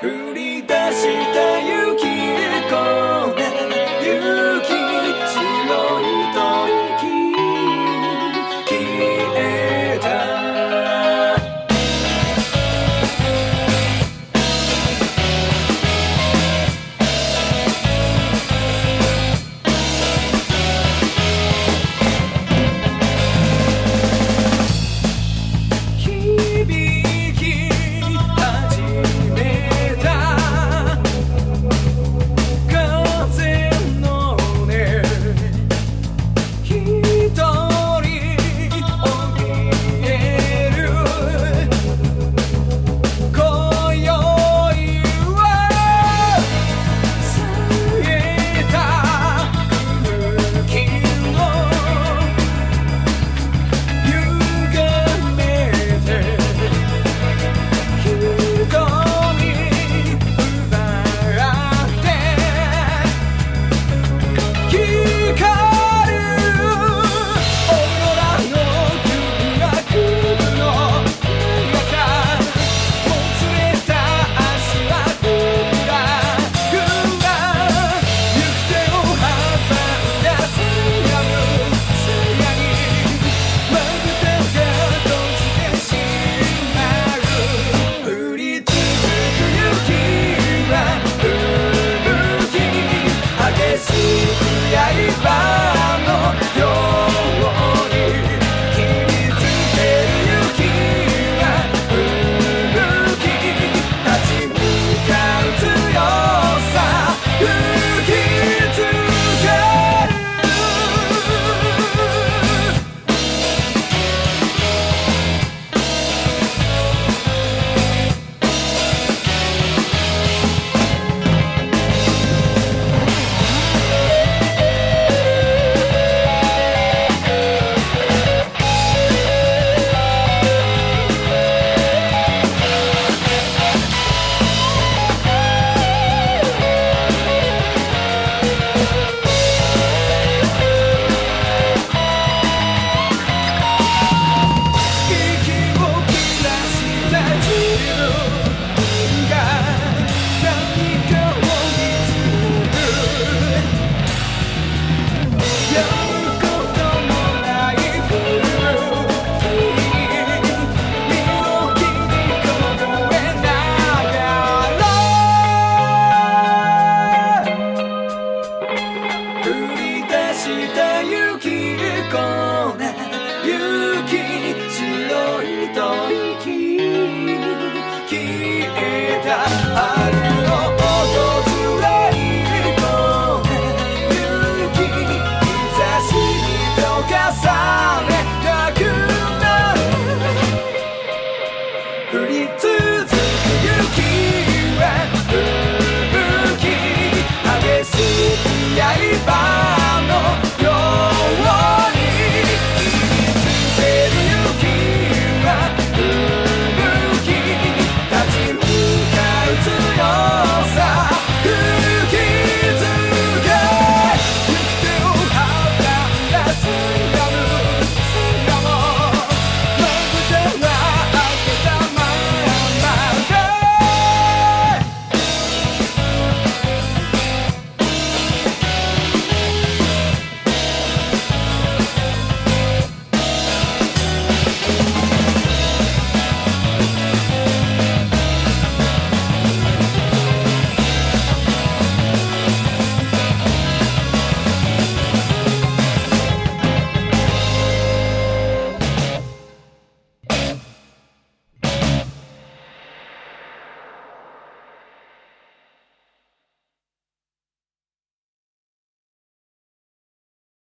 降り出した雪